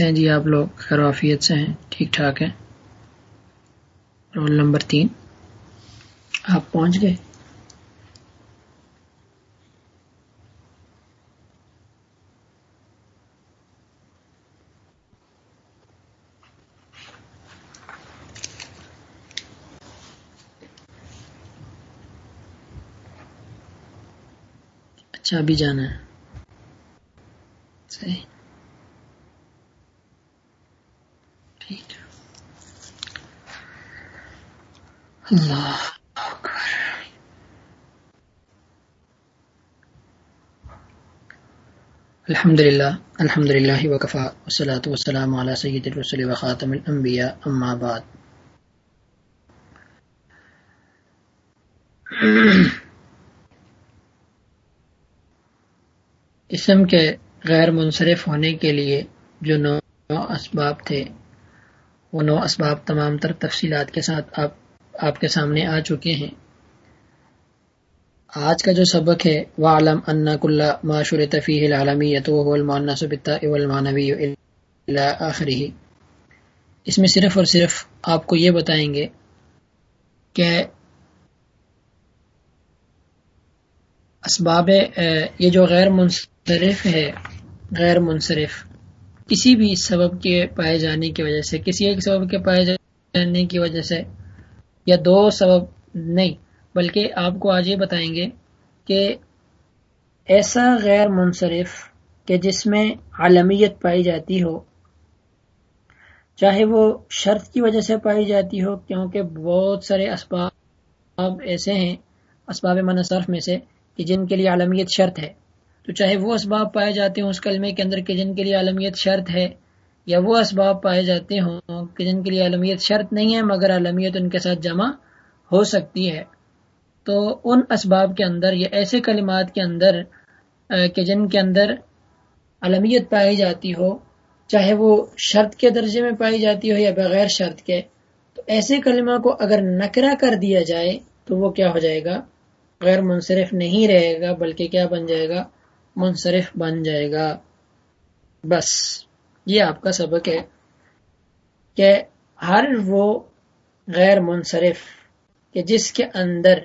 کیسے ہیں جی آپ لوگ خرافیت سے ہیں، ٹھیک ٹھاک ہیں۔ رول نمبر تین۔ آپ پہنچ گئے۔ اچھا ابھی جانا ہے۔ صحیح ٹھیک اللہ الحمد للہ الحمد للہ وقفا وسلاۃ وسلام علیہ سید الرسول وخاتم الانبیاء، اما بعد۔ اسم کے غیر منصرف ہونے کے لیے جو نو اسباب تھے، وہ نو اسباب تمام تر تفصیلات کے ساتھ آپ آپ کے سامنے آ چکے ہیں۔ آج کا جو سبق ہے وعلم ان کل ما شرط فيه العالمیت وهو المؤنث بالتاء والمعنوی الى اخره اس میں صرف اور صرف آپ کو یہ بتائیں گے کہ اسباب یہ جو غیر منصرف ہے، غیر منصرف، کسی بھی سبب کے پائے جانے کی وجہ سے، کسی ایک سبب کے پائے جانے کی وجہ سے یا دو سبب نہیں، بلکہ آپ کو آج یہ بتائیں گے کہ ایسا غیر منصرف کہ جس میں عالمیت پائی جاتی ہو، چاہے وہ شرط کی وجہ سے پائی جاتی ہو، کیونکہ بہت سارے اسباب ایسے ہیں، اسباب منصرف میں سے، کہ جن کے لیے عالمیت شرط ہے۔ تو چاہے وہ اسباب پائے جاتے ہوں اس کلمے کے اندر کہ جن کے لیے عالمیت شرط ہے یا وہ اسباب پائے جاتے ہوں کہ جن کے لیے عالمیت شرط نہیں ہے، مگر عالمیت ان کے ساتھ جمع ہو سکتی ہے۔ تو ان اسباب کے اندر یا ایسے کلمات کے اندر کہ جن کے اندر علمیت پائی جاتی ہو، چاہے وہ شرط کے درجے میں پائی جاتی ہو یا بغیر شرط کے، تو ایسے کلمہ کو اگر نکرا کر دیا جائے تو وہ کیا ہو جائے گا؟ غیر منصرف نہیں رہے گا، بلکہ کیا بن جائے گا؟ منصرف بن جائے گا۔ بس۔ یہ آپ کا سبق ہے کہ ہر وہ غیر منصرف کہ جس کے اندر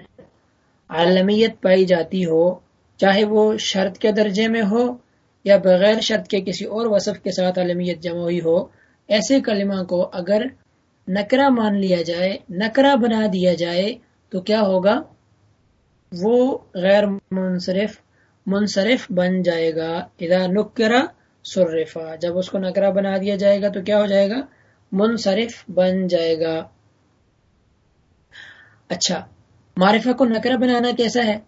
عالمیت پائی جاتی ہو، چاہے وہ شرط کے درجے میں ہو یا بغیر شرط کے کسی اور وصف کے ساتھ عالمیت جمع ہوئی ہو، ایسے کلمہ کو اگر نکرا مان لیا جائے نکرا بنا دیا جائے، تو کیا ہوگا؟ وہ غیر منصرف منصرف بن جائے گا. اذا نکرا سرفا۔ جب اس کو نکرا بنا دیا جائے گا تو کیا ہو جائے گا؟ منصرف بن جائے گا۔ اچھا معرفہ کو نکرہ بنانا کیسا ہے؟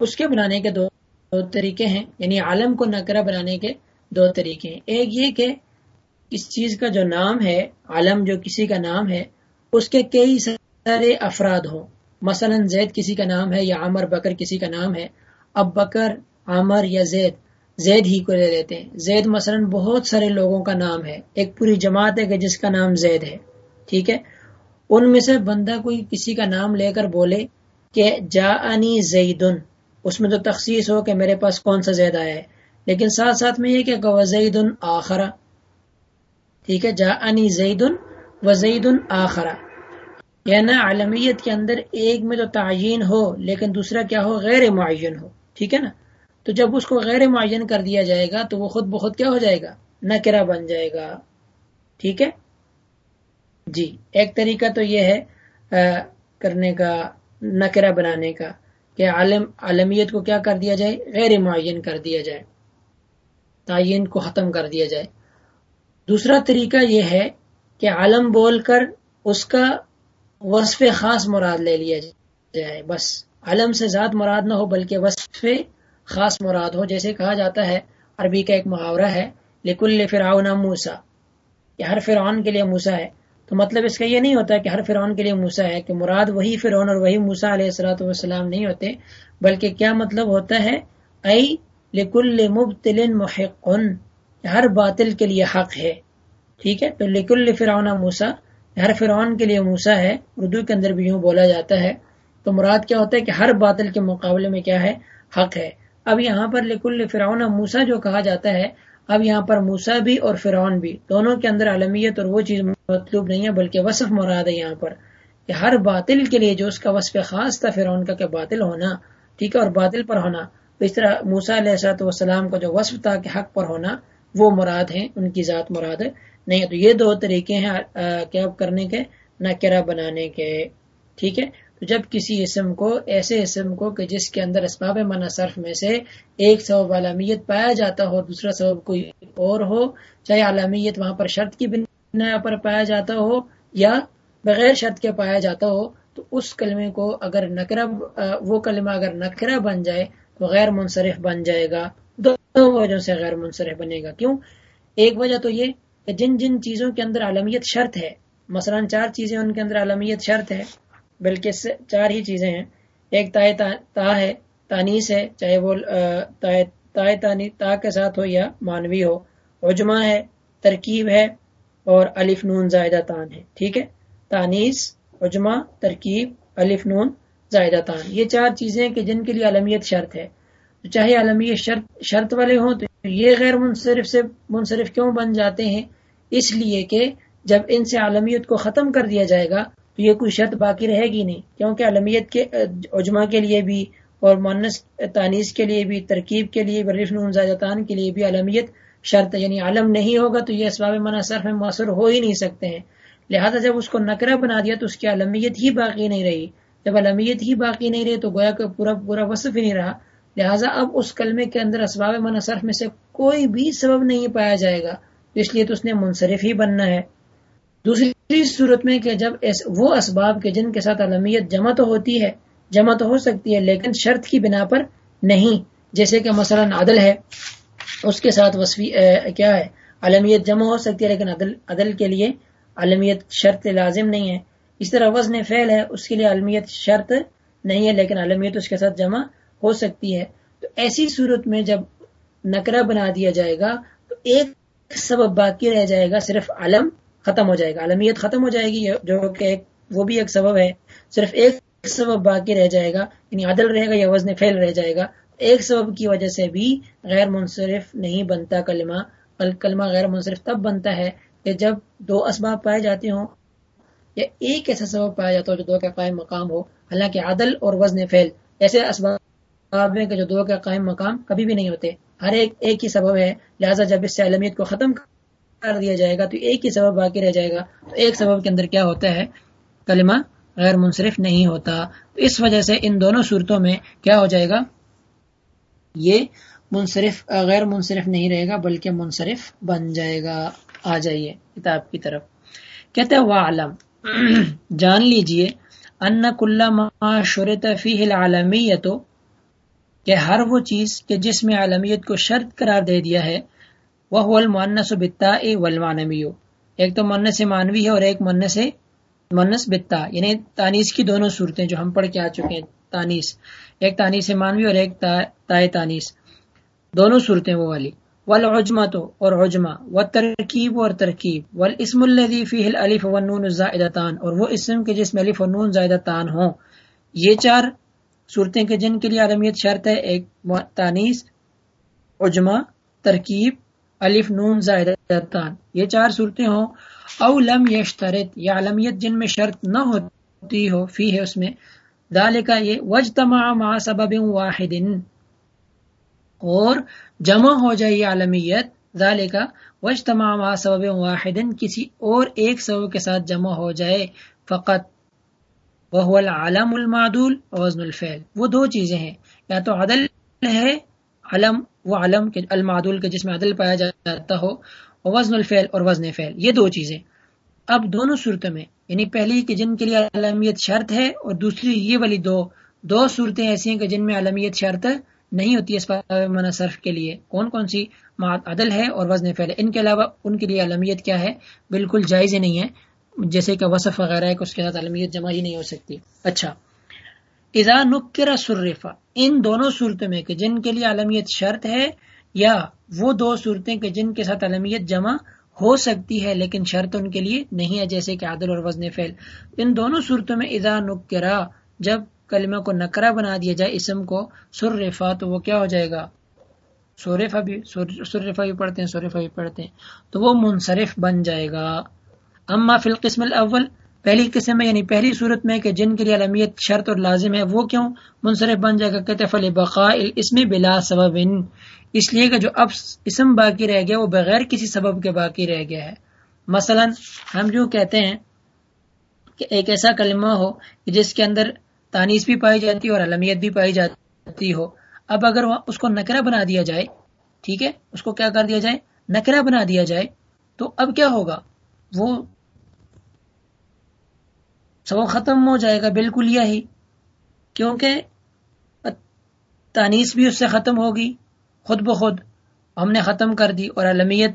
اس کے بنانے کے دو دو طریقے ہیں یعنی عالم کو نکرہ بنانے کے دو طریقے ہیں۔ ایک یہ کہ اس چیز کا جو نام ہے عالم جو کسی کا نام ہے، اس کے کئی سارے افراد ہوں۔ مثلا زید کسی کا نام ہے یا عمر بکر کسی کا نام ہے۔ اب بکر، عمر یا زید زید ہی کو لے لیتے ہیں۔ زید مثلا بہت سارے لوگوں کا نام ہے۔ ایک پوری جماعت ہے کہ جس کا نام زید ہے۔ ٹھیک ہے؟ ان میں سے بندہ کوئی کسی کا نام لے کر بولے کہ جا انی زیدن۔ اس میں تو تخصیص ہو کہ میرے پاس کون سا زید آیا ہے۔ لیکن ساتھ ساتھ میں یہ کہ زید آخرا ٹھیک ہے؟ جا انی زید و زید آخرا یعنی عالمیت کے اندر ایک میں تو تعین ہو، لیکن دوسرا کیا ہو؟ غیر معین ہو۔ ٹھیک ہے نا؟ تو جب اس کو غیر معین کر دیا جائے گا تو وہ خود بخود کیا ہو جائے گا؟ نکرا بن جائے گا۔ ٹھیک ہے؟ جی ایک طریقہ تو یہ ہے کرنے کا، نکرہ بنانے کا، کہ عالم عالمیت کو کیا کر دیا جائے؟ غیر معین کر دیا جائے۔ تعین کو ختم کر دیا جائے۔ دوسرا طریقہ یہ ہے کہ عالم بول کر اس کا وصف خاص مراد لے لیا جائے۔ بس عالم سے ذات مراد نہ ہو، بلکہ وصف خاص مراد ہو، جیسے کہا جاتا ہے، عربی کا ایک محاورہ ہے، لکل فرعون موسا یہ ہر فرعون کے لیے موسا ہے۔ تو مطلب اس کا یہ نہیں ہوتا کہ ہر فرعون کے لیے موسا ہے کہ مراد وہی فرعون اور وہی موسا علیہ السلاۃ والسلام نہیں ہوتے، بلکہ کیا مطلب ہوتا ہے؟ ائی لکل مبتل محق۔ ہر باطل کے لیے حق ہے۔ ٹھیک ہے؟ تو لکل فرعون موسا ہر فرعون کے لیے موسا ہے۔ اردو کے اندر بھی یوں بولا جاتا ہے۔ تو مراد کیا ہوتا ہے کہ ہر باطل کے مقابلے میں کیا ہے؟ حق ہے۔ اب یہاں پر لکل فرعون موسا جو کہا جاتا ہے، اب یہاں پر موسا بھی اور فرعون بھی، دونوں کے اندر عالمیت اور وہ چیز مطلوب نہیں ہے، بلکہ وصف مراد ہے یہاں پر کہ ہر باطل کے لیے جو اس کا وصف خاص تھا فرعون کا کہ باطل ہونا، ٹھیک ہے، اور باطل پر ہونا۔ اس طرح موسا علیہ السلط والسلام کا جو وصف تھا کہ حق پر ہونا، وہ مراد ہیں، ان کی ذات مراد ہے۔ نہیں، تو یہ دو طریقے ہیں کیا کرنے کے نہ کرا بنانے کے، ٹھیک ہے۔ جب کسی اسم کو، ایسے اسم کو کہ جس کے اندر اسباب منع صرف میں سے ایک سبب عالمیت پایا جاتا ہو، دوسرا سبب کوئی اور ہو، چاہے عالمیت وہاں پر شرط کی بنا پر پایا جاتا ہو یا بغیر شرط کے پایا جاتا ہو، تو اس کلمے کو اگر نکرا وہ کلمہ اگر نکرا بن جائے تو غیر منصرف بن جائے گا۔ دو وجہ سے غیر منصرف بنے گا۔ کیوں؟ ایک وجہ تو یہ کہ جن جن چیزوں کے اندر عالمیت شرط ہے، مثلا چار چیزیں ان کے اندر عالمیت شرط ہے بلکہ چار ہی چیزیں ہیں۔ ایک تائے تا ہے، تانیس ہے، چاہے وہ تائے تا کے ساتھ ہو یا مانوی ہو۔ عجمہ ہے، ترکیب ہے اور الف نون زائدہ تان ہے۔ ٹھیک ہے؟ تانیس عجمہ ترکیب، الف نون زائدہ تان۔ یہ چار چیزیں کہ جن کے لیے عالمیت شرط ہے۔ چاہے عالمیت شرط شرط والے ہوں تو یہ غیر منصرف سے منصرف کیوں بن جاتے ہیں؟ اس لیے کہ جب ان سے عالمیت کو ختم کر دیا جائے گا تو یہ کوئی شرط باقی رہے گی نہیں، کیونکہ علمیت کے اجما کے لیے بھی اور مونس تانیس کے لیے بھی، ترکیب کے لیے نون زیادتان کے لیے بھی علمیت شرط یعنی عالم نہیں ہوگا تو یہ اسباب منع صرف میں مؤثر ہو ہی نہیں سکتے ہیں۔ لہذا جب اس کو نکرا بنا دیا تو اس کی علمیت ہی باقی نہیں رہی۔ جب علمیت ہی باقی نہیں رہی تو گویا کہ پورا پورا وصف ہی نہیں رہا۔ لہٰذا اب اس کلمے کے اندر اسباب منع صرف میں سے کوئی بھی سبب نہیں پایا جائے گا۔ اس لیے تو اس نے منصرف ہی بننا ہے۔ دوسری صورت میں کہ جب وہ اسباب کے جن کے ساتھ علمیت جمع تو ہوتی ہے، جمع تو ہو سکتی ہے، لیکن شرط کی بنا پر نہیں۔ جیسے کہ مثلا عدل ہے، اس کے ساتھ وصفی کیا ہے؟ علمیت جمع ہو سکتی ہے، لیکن عدل عدل کے لیے علمیت شرط لازم نہیں ہے۔ اس طرح وزن فعل ہے، اس کے لیے علمیت شرط نہیں ہے، لیکن علمیت اس کے ساتھ جمع ہو سکتی ہے۔ تو ایسی صورت میں جب نکرہ بنا دیا جائے گا، تو ایک سبب باقی رہ جائے گا، صرف علم ختم ہو جائے گا۔ عالمیت ختم ہو جائے گی، جو کہ وہ بھی ایک سبب ہے۔ صرف ایک سبب باقی رہ جائے گا یعنی عدل رہے گا یا وزن فیل رہ جائے گا۔ ایک سبب کی وجہ سے بھی غیر منصرف نہیں بنتا کلمہ۔ کلمہ غیر منصرف تب بنتا ہے کہ جب دو اسباب پائے جاتے ہوں یا ایک ایسا سبب پایا جاتا ہو جو دو کا قائم مقام ہو۔ حالانکہ عدل اور وزن فیل ایسے اسباب ہیں کہ جو دو کا قائم مقام کبھی بھی نہیں ہوتے۔ ہر ایک ایک ہی سبب ہے، لہٰذا جب اس سے علمیت کو ختم کر دیا جائے گا تو ایک ہی سبب باقی رہ جائے گا۔ تو ایک سبب کے اندر کیا ہوتا ہے؟ کلمہ غیر منصرف نہیں ہوتا۔ تو اس وجہ سے ان دونوں صورتوں میں کیا ہو جائے گا؟ یہ منصرف، غیر منصرف نہیں رہے گا، بلکہ منصرف بن جائے گا۔ آ جائیے کتاب کی طرف۔ کہتے ہیں عالم جان لیجیے۔ ان کل ما شرط فیہ العالمیت کہ ہر وہ چیز کہ جس میں عالمیت کو شرط قرار دے دیا ہے وہ المنس و بتا ولمانوی ایک تو منس مانوی ہے اور ایک منس منس بتا یعنی تانیس کی دونوں صورتیں جو ہم پڑھ کے آ چکے ہیں تانیس ایک تانیس مانوی اور ایک تائے تانیس دونوں صورتیں وہ والی۔ ولعجما تو اور عجما و ترکیب اور ترکیب۔ ول اسم الفی الف و نون اور وہ اسم کے جس میں الف و نون زائدتان ہوں۔ یہ چار صورتیں کے جن کے لیے عالمیت شرط ہے، ایک تانیس عجما ترکیب۔ الف نون زائدتان۔ یہ چار صورتیں ہوں۔ او لم یشترط، یا علمیت جن میں شرط نہ ہوتی ہو، فی ہے اس میں۔ کا یہ وجتمع مع سبب واحد۔ اور جمع ہو جائے یہ عالمیت کا وجتمع مع سبب واحد۔ کسی اور ایک سبب کے ساتھ جمع ہو جائے فقط۔ وہ العالم المعدول وزن الفعل۔ وہ دو چیزیں ہیں۔ یا تو عدل ہے، علم وہ علم کے المعدول کے جس میں عدل پایا جاتا ہو وزن الفعل اور وزن فعل، یہ دو چیزیں۔ اب دونوں صورتوں میں یعنی پہلی کہ جن کے لیے علمیت شرط ہے اور دوسری یہ والی دو دو صورتیں ایسی ہیں کہ جن میں علمیت شرط نہیں ہوتی ہے صرف کے لیے۔ کون کون سی عدل ہے اور وزن فعل؟ ان کے علاوہ ان کے لیے علمیت کیا ہے؟ بالکل جائز ہی نہیں ہے، جیسے کہ وصف وغیرہ ہے کہ اس کے ساتھ علمیت جمع ہی نہیں ہو سکتی۔ اچھا۔ اذا نکر سرفا ان دونوں صورتوں میں کہ جن کے لیے علمیت شرط ہے یا وہ دو صورتیں کہ جن کے ساتھ علمیت جمع ہو سکتی ہے، لیکن شرط ان کے لیے نہیں ہے، جیسے کہ عادل اور وزن فعل۔ ان دونوں صورتوں میں اذا نکرا جب کلمہ کو نکرا بنا دیا جائے، اسم کو سرفا تو وہ کیا ہو جائے گا؟ سورفا بھی سورفا بھی پڑھتے ہیں سورفا بھی پڑھتے ہیں، تو وہ منصرف بن جائے گا۔ اما فی القسم الاول پہلی قسم میں یعنی پہلی صورت میں کہ جن کے لیے علمیت شرط اور لازم ہے، وہ کیوں؟ منصرف بن جائے گا کہتے فل بقا اس میں بلا سبب۔ اس لیے کہ جو اب اسم باقی رہ گیا، وہ بغیر کسی سبب کے باقی رہ گیا ہے۔ مثلا ہم جو کہتے ہیں کہ ایک ایسا کلمہ ہو کہ جس کے اندر تانیس بھی پائی جاتی اور علمیت بھی پائی جاتی ہو۔ اب اگر اس کو نکرا بنا دیا جائے، ٹھیک ہے؟ اس کو کیا کر دیا جائے؟ نکرا بنا دیا جائے، تو اب کیا ہوگا؟ وہ سب ختم ہو جائے گا، بالکل یہی۔ کیونکہ تانیس بھی اس سے ختم ہوگی، خود بخود ہم نے ختم کر دی اور علمیت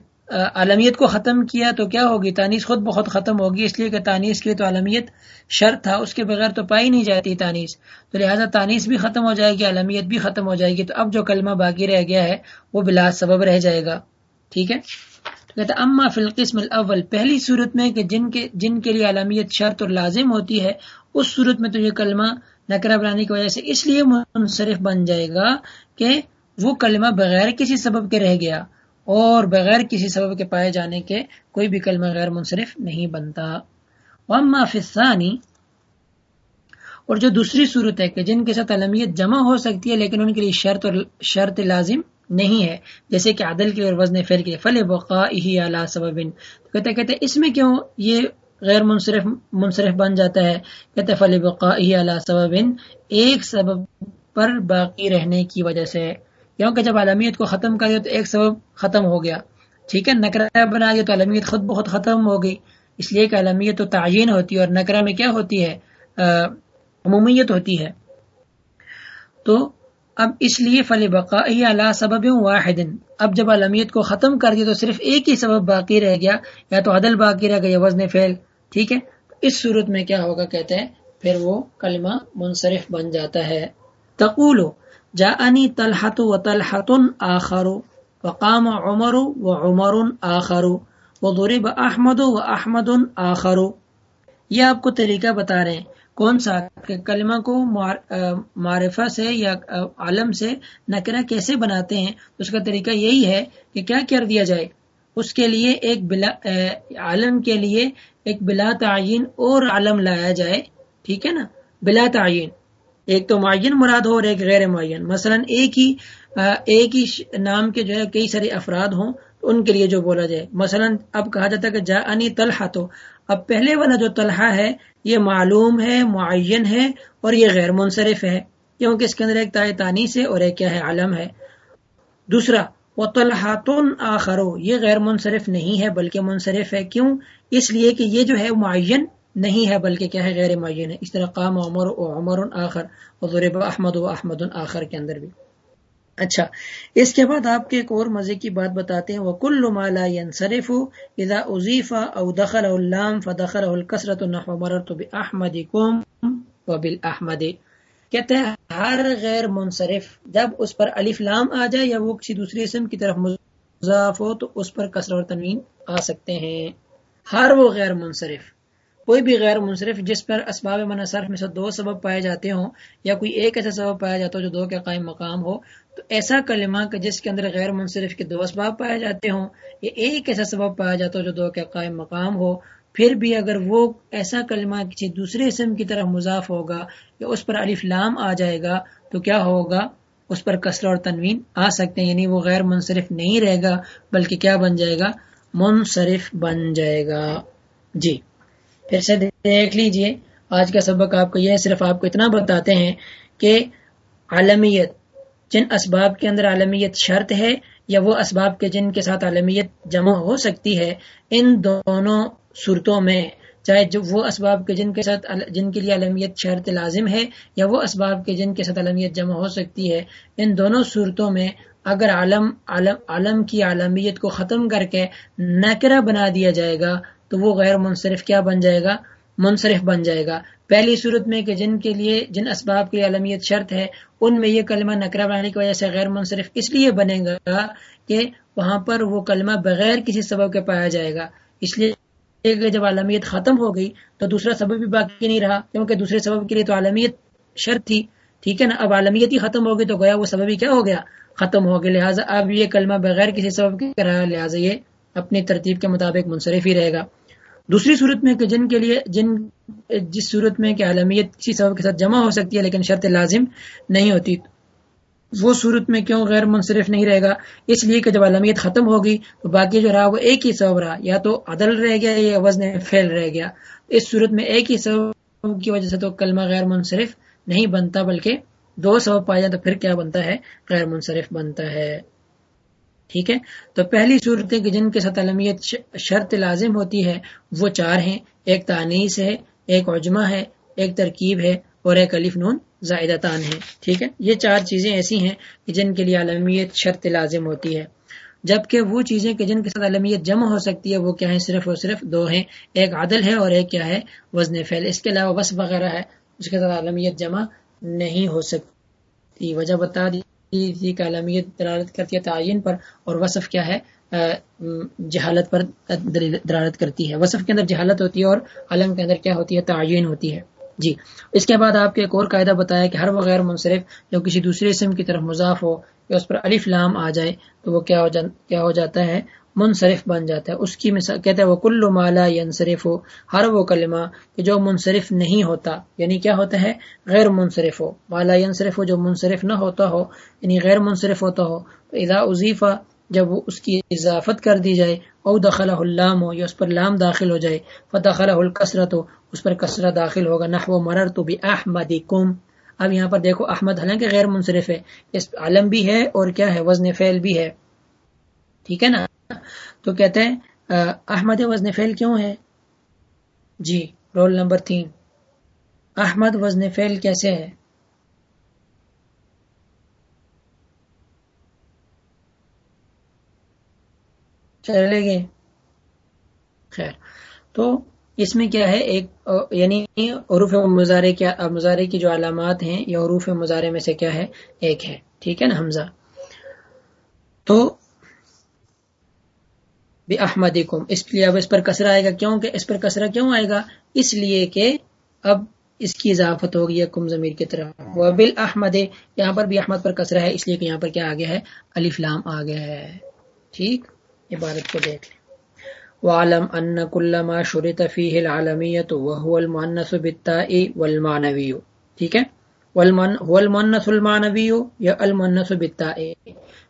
عالمیت کو ختم کیا تو کیا ہوگی؟ تانیس خود بخود ختم ہوگی، اس لیے کہ تانیس کی تو عالمیت شرط تھا، اس کے بغیر تو پائی نہیں جاتی تانیس تو لہٰذا تانیس بھی ختم ہو جائے گی، عالمیت بھی ختم ہو جائے گی۔ تو اب جو کلمہ باقی رہ گیا ہے، وہ بلا سبب رہ جائے گا۔ ٹھیک ہے؟ کہتے اما فی القسم الاول، پہلی صورت میں کہ جن کے جن کے لیے علمیت شرط اور لازم ہوتی ہے، اس صورت میں تو یہ کلمہ نکرہ بنانے کی وجہ سے اس لیے منصرف بن جائے گا کہ وہ کلمہ بغیر کسی سبب کے رہ گیا اور بغیر کسی سبب کے پائے جانے کے کوئی بھی کلمہ غیر منصرف نہیں بنتا۔ واما فی الثانی اور جو دوسری صورت ہے کہ جن کے ساتھ علمیت جمع ہو سکتی ہے لیکن ان کے لیے شرط اور شرط لازم نہیں ہے۔ جیسے کہ عدل کی اور وزن فیر کے فل بقا ہی اعلیٰ سبب۔ کہتے کہتے اس میں کیوں یہ غیر منصرف منصرف بن جاتا ہے؟ کہتے فل بقا ہی اعلیٰ سبب۔ ایک سبب پر باقی رہنے کی وجہ سے۔ کیونکہ جب عالمیت کو ختم کر دیا تو ایک سبب ختم ہو گیا۔ ٹھیک ہے نکرا بنا دیا تو عالمیت خود بہت ختم ہو گئی۔ اس لیے کہ عالمیت تو تعین ہوتی ہے اور نکرا میں کیا ہوتی ہے؟ عمومیت ہوتی ہے۔ تو اب اس لیے فل بقا اللہ سبب واحد اب جب علمیت کو ختم کر دیا تو صرف ایک ہی سبب باقی رہ گیا، یا تو عدل باقی رہ گیا وزن فیل ٹھیک ہے؟ اس صورت میں کیا ہوگا کہتے ہیں؟ پھر وہ کلمہ منصرف بن جاتا ہے۔ تقول جا انی تلحت و تلحت آخر، وقام عمر و عمر آخر، و غریب احمد و احمد آخر۔ یہ آپ کو طریقہ بتا رہے ہیں۔ کون سا کلمہ کو معرفہ سے یا عالم سے نکرہ کیسے بناتے ہیں؟ اس کا طریقہ یہی ہے کہ کیا کر دیا جائے؟ اس کے لیے ایک بلا عالم کے لیے ایک بلا تعین اور عالم لایا جائے، ٹھیک ہے نا؟ بلا تعین۔ ایک تو معین مراد ہو اور ایک غیر معین۔ مثلا ایک ہی ایک ہی نام کے جو ہے کئی سارے افراد ہوں ان کے لیے جو بولا جائے۔ مثلا اب کہا جاتا ہے کہ جا انی طلحہ تو اب پہلے والا جو طلحہ ہے، یہ معلوم ہے، معین ہے اور یہ غیر منصرف ہے، کیونکہ اس کے اندر ایک تائے تانی سے اور ایک کیا ہے عالم ہے۔ دوسرا وہ طلحاتن آخرو، یہ غیر منصرف نہیں ہے بلکہ منصرف ہے۔ کیوں؟ اس لیے کہ یہ جو ہے معین نہیں ہے بلکہ کیا ہے، غیر معین ہے۔ اس طرح قام عمر و عمر آخر اور احمد و احمد آخر کے اندر بھی۔ اچھا اس کے بعد آپ کے ایک اور مزے کی بات بتاتے ہیں وہ کل مالا صرف اذا اضیفہ او دخل اللام فدخل الکسرت مررت باحمد قوم و کہتے ہیں، ہر غیر منصرف، جب اس پر الف لام آ جائے یا وہ کسی دوسری اسم کی طرف مضاف ہو، تو اس پر کسر اور تنوین آ سکتے ہیں۔ ہر وہ غیر منصرف۔ کوئی بھی غیر منصرف جس پر اسباب منصرف میں سے دو سبب پائے جاتے ہوں یا کوئی ایک ایسا سبب پایا جاتا ہو جو دو کے قائم مقام ہو، تو ایسا کلمہ کہ جس کے اندر غیر منصرف کے دو اسباب پائے جاتے ہوں یا ایک ایسا سبب پایا جاتا ہو جو دو کے قائم مقام ہو، پھر بھی اگر وہ ایسا کلمہ کسی دوسرے اسم کی طرف مضاف ہوگا یا اس پر الف لام آ جائے گا، تو کیا ہوگا؟ اس پر کثر اور تنوین آ سکتے ہیں یعنی وہ غیر منصرف نہیں رہے گا، بلکہ کیا بن جائے گا؟ منصرف بن جائے گا۔ جی۔ پھر سے دیکھ لیجیے، آج کا سبق آپ کو یہ صرف آپ کو اتنا بتاتے ہیں کہ عالمیت جن اسباب کے اندر عالمیت شرط ہے یا وہ اسباب کے جن کے ساتھ عالمیت جمع ہو سکتی ہے، ان دونوں صورتوں میں، چاہے جو وہ اسباب کے جن کے ساتھ جن کے لیے علمیت شرط لازم ہے یا وہ اسباب کے جن کے ساتھ علمیت جمع ہو سکتی ہے، ان دونوں صورتوں میں اگر عالم عالم عالم کی عالمیت کو ختم کر کے نکرہ بنا دیا جائے گا تو وہ غیر منصرف کیا بن جائے گا؟ منصرف بن جائے گا۔ پہلی صورت میں کہ جن کے لیے، جن اسباب کے لیے علمیت شرط ہے، ان میں یہ کلمہ نکرہ بنانے کی وجہ سے غیر منصرف اس لیے بنے گا کہ وہاں پر وہ کلمہ بغیر کسی سبب کے پایا جائے گا۔ اس لیے کہ جب عالمیت ختم ہو گئی تو دوسرا سبب بھی باقی نہیں رہا، کیونکہ دوسرے سبب کے لیے تو عالمیت شرط تھی۔ ٹھیک ہے نا؟ اب عالمیت ہی ختم ہو گئی تو گیا وہ سبب ہی کیا ہو گیا؟ ختم ہو گیا لہٰذا اب یہ کلمہ بغیر کسی سبب کے رہا، لہٰذا یہ اپنی ترتیب کے مطابق منصرف ہی رہے گا۔ دوسری صورت میں کہ جن کے لیے، جن، جس صورت میں کہ عالمیت کسی سبب کے ساتھ جمع ہو سکتی ہے لیکن شرط لازم نہیں ہوتی، وہ صورت میں کیوں غیر منصرف نہیں رہے گا؟ اس لیے کہ جب عالمیت ختم ہوگی تو باقی جو رہا وہ ایک ہی سبب رہا، یا تو عدل رہ گیا یا وزن فیل رہ گیا۔ اس صورت میں ایک ہی سبب کی وجہ سے تو کلمہ غیر منصرف نہیں بنتا، بلکہ دو سبب پایا جائے تو پھر کیا بنتا ہے؟ غیر منصرف بنتا ہے۔ ٹھیک ہے؟ تو پہلی صورتیں کہ جن کے ساتھ علمیت شرط لازم ہوتی ہے، وہ چار ہیں۔ ایک تانیس ہے، ایک عجمہ ہے، ایک ترکیب ہے اور ایک الف نون زائدتان ہے۔ ٹھیک ہے؟ یہ چار چیزیں ایسی ہیں کہ جن کے لیے عالمیت شرط لازم ہوتی ہے۔ جبکہ وہ چیزیں کہ جن کے ساتھ علمیت جمع ہو سکتی ہے، وہ کیا ہے صرف اور صرف دو ہیں۔ ایک عدل ہے اور ایک کیا ہے؟ وزن فیل اس کے علاوہ بس وغیرہ ہے اس کے ساتھ عالمیت جمع نہیں ہو سکتی۔ وجہ بتا دی کی علمیت دلالت کرتی ہے، تعین پر، اور وصف کیا ہے؟ جہالت پر دلالت کرتی ہے۔ وصف کے اندر جہالت ہوتی ہے اور علم کے اندر کیا ہوتی ہے؟ تعین ہوتی ہے۔ جی۔ اس کے بعد آپ کے ایک اور قاعدہ بتایا کہ ہر وہ غیر منصرف جو کسی دوسرے اسم کی طرف مضاف ہو یا اس پر الف لام آ جائے تو وہ کیا ہو کیا ہو جاتا ہے؟ منصرف بن جاتا ہے۔ اس کی مثال کہتے ہیں وہ کل مالا ینصرف ہو ہر وہ کلمہ کہ جو منصرف نہیں ہوتا یعنی کیا ہوتا ہے؟ غیر منصرف ہو۔ مالا ینصرف ہو جو منصرف نہ ہوتا ہو یعنی غیر منصرف ہوتا ہو تو اذا اضیفہ جب وہ اس کی اضافت کر دی جائے او دخل اللام ہو یا اس پر لام داخل ہو جائے فتح الکسرت ہو اس پر کثرت داخل ہوگا۔ نہ وہ مرر تو بھی احمد اب یہاں پر دیکھو، احمد حالانکہ غیر منصرف ہے۔ اس علم بھی ہے اور کیا ہے؟ وزن فعل بھی ہے۔ ٹھیک ہے نا؟ تو کہتے ہیں احمد وزن فعل کیوں ہے؟ جی رول نمبر تین۔ احمد وزن فعل کیسے ہے؟ چلے گئے۔ خیر۔ تو اس میں کیا ہے؟ ایک یعنی عروف مظاہرے کیا مظاہرے کی جو علامات ہیں یا عروف مظاہرے میں سے کیا ہے؟ ایک ہے۔ ٹھیک ہے نا، حمزہ۔ تو بھی احمد اس لیے اب اس پر کسرا آئے گا۔ کیوں کہ اس پر کسرا کیوں آئے گا؟ اس لیے کہ اب اس کی اضافت ہوگی کم ضمیر کی طرح وہ بل احمد، یہاں پر بھی احمد پر کسرا ہے، اس لیے کہ یہاں پر کیا آ گیا ہے؟ علی فلام آ گیا ہے۔ ٹھیک؟ عبارت کو دیکھ لیں۔ وعلم ان كل ما شرط فيه العالمیت وهو المؤنث بالتاء والمعنوی ٹھیک ہے؟ والمن، هو المؤنث المعنوی یا المؤنث بالتاء۔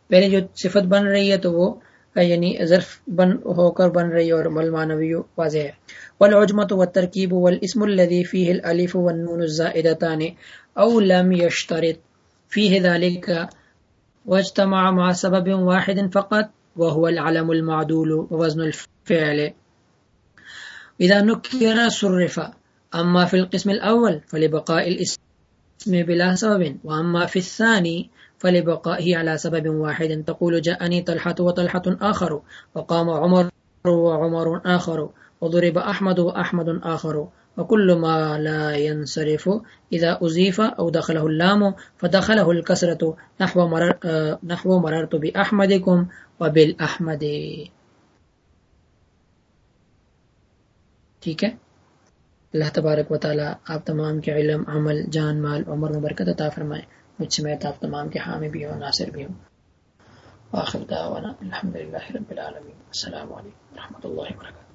پہلے جو صفت بن رہی ہے تو وہ یعنی ظرف بن ہو کر بن رہی ہے اور والمعنوی واضح ہے۔ والعجمت والترکیب والاسم الذي فيه الالف والنون الزائدتان او لم يشترط فيه ذلك واجتمع مع سبب واحد فقط وهو العلم المعدول ووزن الفعل۔ إذا نكر صرف أما في القسم الأول فلبقاء الاسم بلا سبب وأما في الثاني فلبقائه على سبب واحد تقول جاءني طلحة وطلحة آخر وقام عمر وعمر آخر وضرب أحمد وأحمد آخر وكل ما لا ينصرف إذا أزيف أو دخله اللام فدخله الكسرة نحو, مرر نحو مررت بأحمدكم وبالأحمد. ٹھیک ہے؟ اللہ تبارک و تعالیٰ آپ تمام کے علم عمل جان مال عمر مبرکت عطا فرمائے۔ مجھ سمیت آپ تمام کے حامی بھی ہوں، ناصر بھی ہوں۔ آخر دعوانا الحمدللہ رب العالمین۔ السلام علیکم ورحمۃ اللہ وبرکاتہ۔